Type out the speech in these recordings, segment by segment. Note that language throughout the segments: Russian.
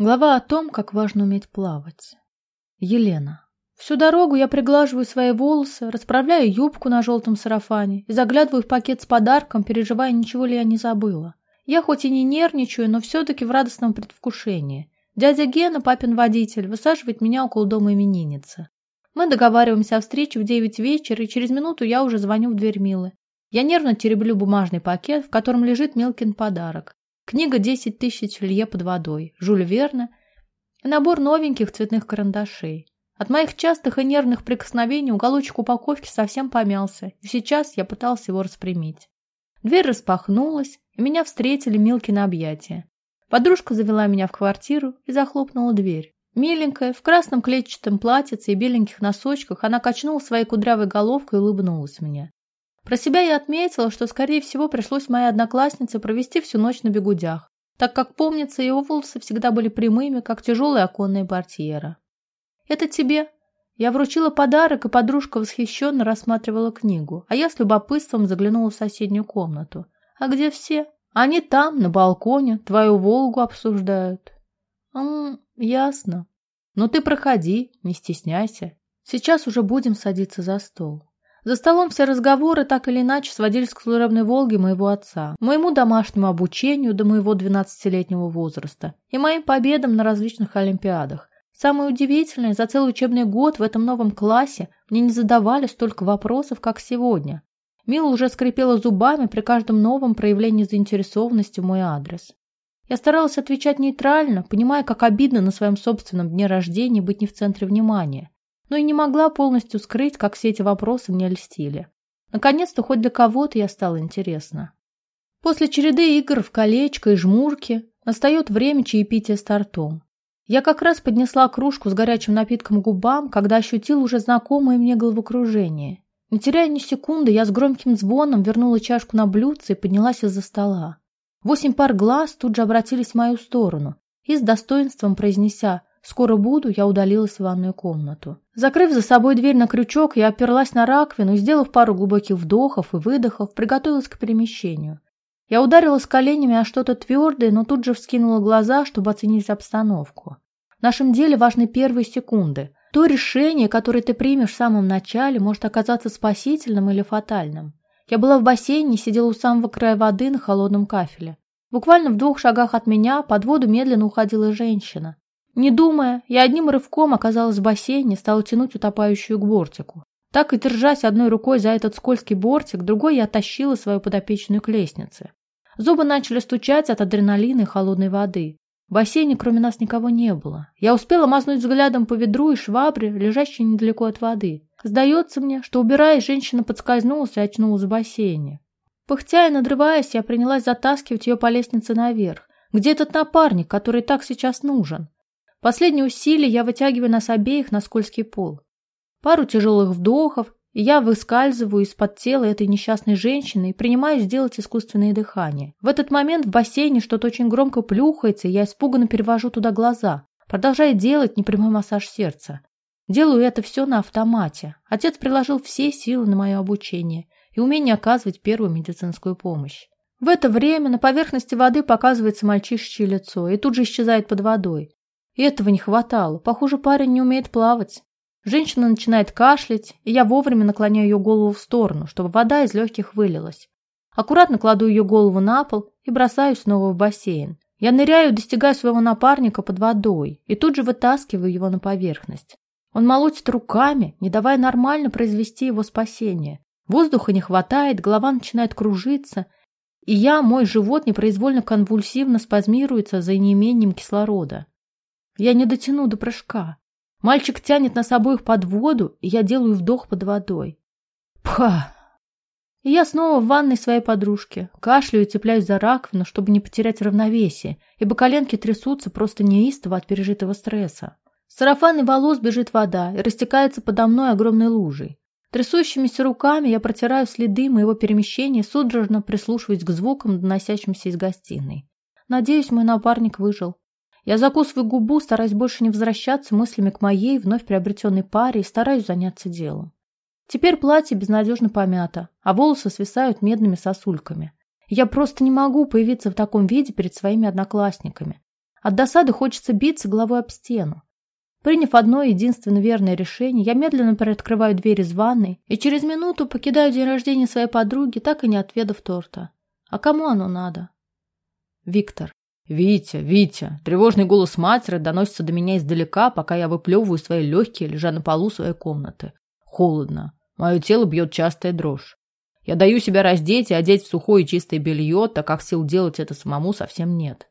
Глава о том, как важно уметь плавать. Елена. Всю дорогу я приглаживаю свои волосы, расправляю юбку на желтом сарафане и заглядываю в пакет с подарком, переживая, ничего ли я не забыла. Я хоть и не нервничаю, но все-таки в радостном предвкушении. Дядя Гена, папин водитель, высаживает меня около дома именинницы. Мы договариваемся о встрече в девять вечера, и через минуту я уже звоню в дверь Милы. Я нервно тереблю бумажный пакет, в котором лежит Милкин подарок. Книга «Десять тысяч лье под водой», Жюль Верна и набор новеньких цветных карандашей. От моих частых и нервных прикосновений уголочек упаковки совсем помялся, и сейчас я пытался его распрямить. Дверь распахнулась, и меня встретили Милкины объятия. Подружка завела меня в квартиру и захлопнула дверь. Миленькая, в красном клетчатом платьице и беленьких носочках, она качнула своей кудрявой головкой и улыбнулась мне. Про себя я отметила, что, скорее всего, пришлось моей однокласснице провести всю ночь на бегудях, так как, помнится, его волосы всегда были прямыми, как тяжелая оконная портьера. «Это тебе». Я вручила подарок, и подружка восхищенно рассматривала книгу, а я с любопытством заглянула в соседнюю комнату. «А где все?» «Они там, на балконе, твою «Волгу» обсуждают». «Ммм, ясно. Ну ты проходи, не стесняйся. Сейчас уже будем садиться за стол». За столом все разговоры так или иначе сводились к служебной «Волге» моего отца, моему домашнему обучению до моего 12-летнего возраста и моим победам на различных олимпиадах. Самое удивительное, за целый учебный год в этом новом классе мне не задавали столько вопросов, как сегодня. Мила уже скрипела зубами при каждом новом проявлении заинтересованности в мой адрес. Я старалась отвечать нейтрально, понимая, как обидно на своем собственном дне рождения быть не в центре внимания но и не могла полностью скрыть, как все эти вопросы мне льстили. Наконец-то хоть для кого-то я стала интересна. После череды игр в колечко и жмурки настает время чаепития с тортом. Я как раз поднесла кружку с горячим напитком к губам, когда ощутила уже знакомое мне головокружение. Не теряя ни секунды, я с громким звоном вернула чашку на блюдце и поднялась из-за стола. Восемь пар глаз тут же обратились в мою сторону и с достоинством произнеся «Скоро буду», я удалилась в ванную комнату. Закрыв за собой дверь на крючок, я оперлась на раковину и, сделав пару глубоких вдохов и выдохов, приготовилась к перемещению. Я ударилась коленями о что-то твердое, но тут же вскинула глаза, чтобы оценить обстановку. В нашем деле важны первые секунды. То решение, которое ты примешь в самом начале, может оказаться спасительным или фатальным. Я была в бассейне сидела у самого края воды на холодном кафеле. Буквально в двух шагах от меня под воду медленно уходила женщина. Не думая, я одним рывком оказалась в бассейне, стала тянуть утопающую к бортику. Так и держась одной рукой за этот скользкий бортик, другой я тащила свою подопечную к лестнице. Зубы начали стучать от адреналина и холодной воды. В бассейне кроме нас никого не было. Я успела мазнуть взглядом по ведру и швабре, лежащей недалеко от воды. Сдается мне, что, убираясь, женщина подскользнулась и очнулась в бассейне. Пыхтя и надрываясь, я принялась затаскивать ее по лестнице наверх. Где этот напарник, который так сейчас нужен? Последние усилия я вытягиваю нас обеих на скользкий пол. Пару тяжелых вдохов, и я выскальзываю из-под тела этой несчастной женщины и принимаю сделать искусственное дыхание. В этот момент в бассейне что-то очень громко плюхается, и я испуганно перевожу туда глаза, продолжая делать непрямой массаж сердца. Делаю это все на автомате. Отец приложил все силы на мое обучение и умение оказывать первую медицинскую помощь. В это время на поверхности воды показывается мальчишечье лицо и тут же исчезает под водой. И этого не хватало. Похоже, парень не умеет плавать. Женщина начинает кашлять, и я вовремя наклоняю ее голову в сторону, чтобы вода из легких вылилась. Аккуратно кладу ее голову на пол и бросаю снова в бассейн. Я ныряю, достигаю своего напарника под водой и тут же вытаскиваю его на поверхность. Он молотит руками, не давая нормально произвести его спасение. Воздуха не хватает, голова начинает кружиться, и я, мой живот непроизвольно конвульсивно спазмируется за неимением кислорода. Я не дотяну до прыжка. Мальчик тянет нас обоих под воду, и я делаю вдох под водой. Пха! И я снова в ванной своей подружки. Кашляю и цепляюсь за раковину, чтобы не потерять равновесие, ибо коленки трясутся просто неистово от пережитого стресса. С сарафанной волос бежит вода и растекается подо мной огромной лужей. Трясущимися руками я протираю следы моего перемещения, судорожно прислушиваясь к звукам, доносящимся из гостиной. Надеюсь, мой напарник выжил. Я закусываю губу, стараясь больше не возвращаться мыслями к моей вновь приобретенной паре и стараюсь заняться делом. Теперь платье безнадежно помято, а волосы свисают медными сосульками. Я просто не могу появиться в таком виде перед своими одноклассниками. От досады хочется биться головой об стену. Приняв одно единственное верное решение, я медленно приоткрываю дверь из ванной и через минуту покидаю день рождения своей подруги, так и не отведав торта. А кому оно надо? Виктор. «Витя, Витя!» Тревожный голос матери доносится до меня издалека, пока я выплевываю свои легкие, лежа на полу своей комнаты. Холодно. Мое тело бьет частая дрожь. Я даю себя раздеть и одеть в сухое чистое белье, так как сил делать это самому совсем нет.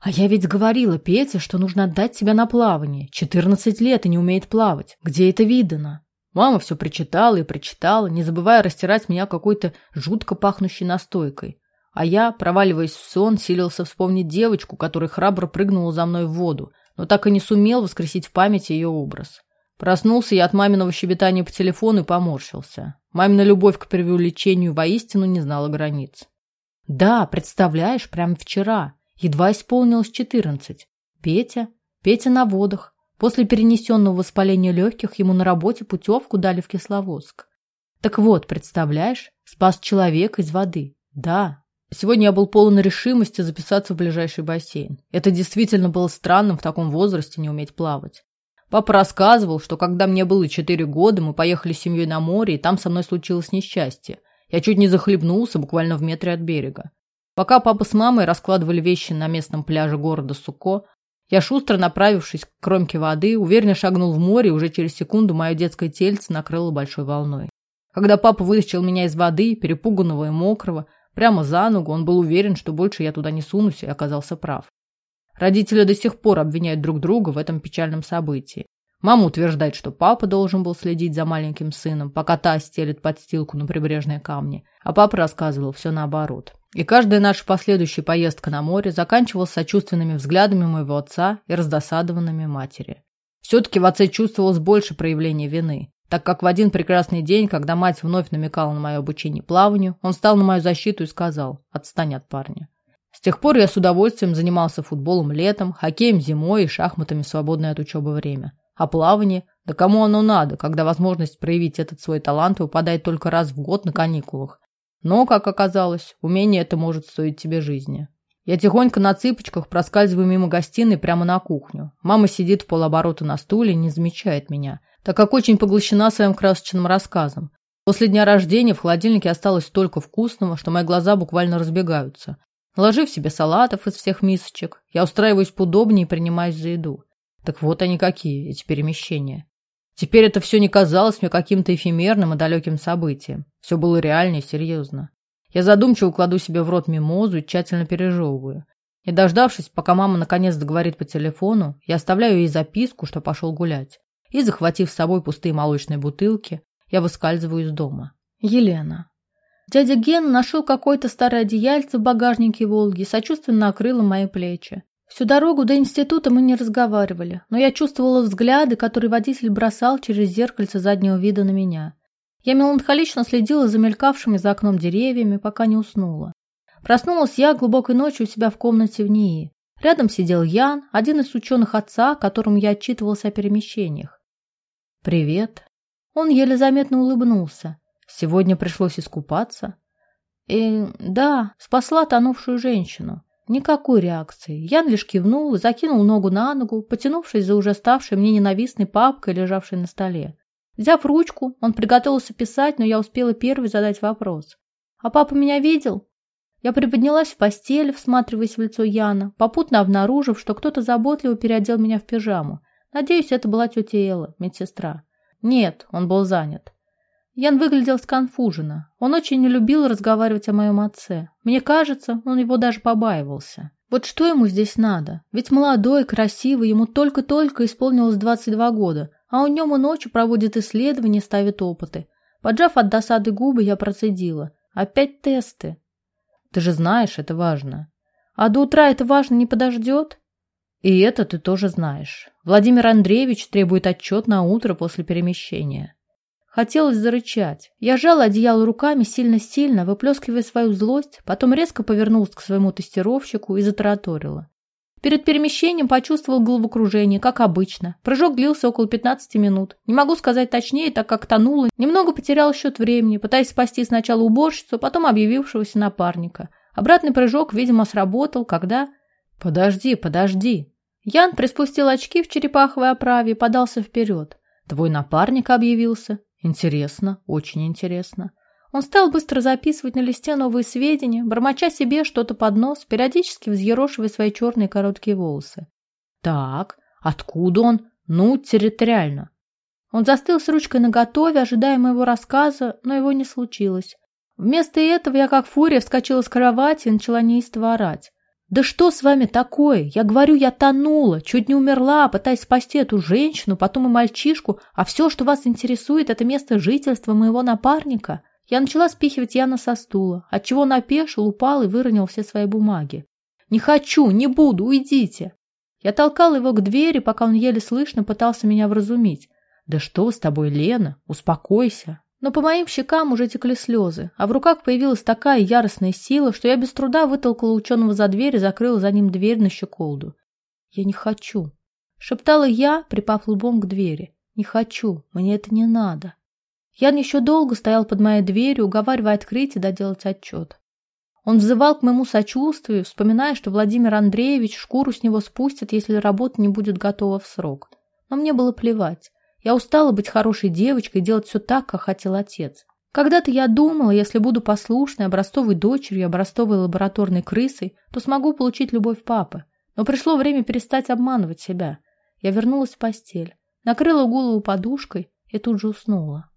А я ведь говорила Пете, что нужно отдать себя на плавание. Четырнадцать лет и не умеет плавать. Где это видано? Мама все прочитала и прочитала, не забывая растирать меня какой-то жутко пахнущей настойкой. А я, проваливаясь в сон, силился вспомнить девочку, которая храбро прыгнула за мной в воду, но так и не сумел воскресить в памяти ее образ. Проснулся я от маминого щебетания по телефону и поморщился. Мамина любовь к преувеличению воистину не знала границ. Да, представляешь, прямо вчера. Едва исполнилось четырнадцать. Петя, Петя на водах. После перенесенного воспаления легких ему на работе путевку дали в Кисловодск. Так вот, представляешь, спас человека из воды. Да, Сегодня я был полон решимости записаться в ближайший бассейн. Это действительно было странным в таком возрасте не уметь плавать. Папа рассказывал, что когда мне было четыре года, мы поехали с семьей на море, и там со мной случилось несчастье. Я чуть не захлебнулся буквально в метре от берега. Пока папа с мамой раскладывали вещи на местном пляже города Суко, я шустро направившись к кромке воды, уверенно шагнул в море, и уже через секунду мое детское тельце накрыло большой волной. Когда папа вытащил меня из воды, перепуганного и мокрого, Прямо за ногу он был уверен, что больше я туда не сунусь, и оказался прав. Родители до сих пор обвиняют друг друга в этом печальном событии. Мама утверждает, что папа должен был следить за маленьким сыном, пока та стелит подстилку на прибрежные камни, а папа рассказывал все наоборот. И каждая наша последующая поездка на море заканчивалась сочувственными взглядами моего отца и раздосадованными матери. Все-таки в отце чувствовалось больше проявления вины так как в один прекрасный день, когда мать вновь намекала на мое обучение плаванию, он встал на мою защиту и сказал «Отстань от парня». С тех пор я с удовольствием занимался футболом летом, хоккеем зимой и шахматами в свободное от учебы время. А плавание? Да кому оно надо, когда возможность проявить этот свой талант выпадает только раз в год на каникулах? Но, как оказалось, умение это может стоить тебе жизни. Я тихонько на цыпочках проскальзываю мимо гостиной прямо на кухню. Мама сидит в полоборота на стуле и не замечает меня – так как очень поглощена своим красочным рассказом. После дня рождения в холодильнике осталось столько вкусного, что мои глаза буквально разбегаются. Наложив себе салатов из всех мисочек, я устраиваюсь поудобнее и принимаюсь за еду. Так вот они какие, эти перемещения. Теперь это все не казалось мне каким-то эфемерным и далеким событием. Все было реально и серьезно. Я задумчиво кладу себе в рот мимозу и тщательно пережевываю. И дождавшись, пока мама наконец договорит по телефону, я оставляю ей записку, что пошел гулять и, захватив с собой пустые молочные бутылки, я выскальзываю из дома. Елена. Дядя Ген нашел какое-то старое одеяльце в багажнике «Волги» и сочувственно накрыл мои плечи. Всю дорогу до института мы не разговаривали, но я чувствовала взгляды, которые водитель бросал через зеркальце заднего вида на меня. Я меланхолично следила за мелькавшими за окном деревьями, пока не уснула. Проснулась я глубокой ночью у себя в комнате в НИИ. Рядом сидел Ян, один из ученых отца, которому я отчитывался о перемещениях. «Привет». Он еле заметно улыбнулся. «Сегодня пришлось искупаться?» «И да, спасла тонувшую женщину». Никакой реакции. Ян лишь кивнул закинул ногу на ногу, потянувшись за уже ставшей мне ненавистной папкой, лежавшей на столе. Взяв ручку, он приготовился писать, но я успела первой задать вопрос. «А папа меня видел?» Я приподнялась в постели, всматриваясь в лицо Яна, попутно обнаружив, что кто-то заботливо переодел меня в пижаму. Надеюсь, это была тетя Элла, медсестра. Нет, он был занят. Ян выглядел сконфуженно. Он очень не любил разговаривать о моем отце. Мне кажется, он его даже побаивался. Вот что ему здесь надо? Ведь молодой, красивый, ему только-только исполнилось 22 года, а он днем и ночью проводит исследования, ставит опыты. Поджав от досады губы, я процедила. Опять тесты. Ты же знаешь, это важно. А до утра это важно не подождет? И это ты тоже знаешь. Владимир Андреевич требует отчет на утро после перемещения. Хотелось зарычать. Я жала одеяло руками сильно-сильно, выплескивая свою злость, потом резко повернулась к своему тестировщику и затараторила. Перед перемещением почувствовал головокружение, как обычно. Прыжок длился около 15 минут. Не могу сказать точнее, так как тонула. Немного потерял счет времени, пытаясь спасти сначала уборщицу, потом объявившегося напарника. Обратный прыжок, видимо, сработал, когда... Подожди, подожди. Ян приспустил очки в черепаховой оправе и подался вперед. Твой напарник объявился. Интересно, очень интересно. Он стал быстро записывать на листе новые сведения, бормоча себе что-то под нос, периодически взъерошивая свои черные короткие волосы. Так, откуда он? Ну, территориально. Он застыл с ручкой наготове, ожидая моего рассказа, но его не случилось. Вместо этого я, как фурия, вскочила с кровати и начала неистово орать. «Да что с вами такое? Я говорю, я тонула, чуть не умерла, пытаясь спасти эту женщину, потом и мальчишку, а все, что вас интересует, это место жительства моего напарника». Я начала спихивать Яна со стула, отчего он опешил, упал и выронил все свои бумаги. «Не хочу, не буду, уйдите!» Я толкала его к двери, пока он еле слышно пытался меня вразумить. «Да что с тобой, Лена? Успокойся!» Но по моим щекам уже текли слезы, а в руках появилась такая яростная сила, что я без труда вытолкала ученого за дверь и закрыла за ним дверь на щеколду. «Я не хочу», — шептала я, припав лбом к двери. «Не хочу, мне это не надо». Ян еще долго стоял под моей дверью, уговаривая открыть и доделать отчет. Он взывал к моему сочувствию, вспоминая, что Владимир Андреевич шкуру с него спустит, если работа не будет готова в срок. Но мне было плевать. Я устала быть хорошей девочкой и делать все так, как хотел отец. Когда-то я думала, если буду послушной, образцовой дочерью, образцовой лабораторной крысой, то смогу получить любовь папы. Но пришло время перестать обманывать себя. Я вернулась в постель, накрыла голову подушкой и тут же уснула.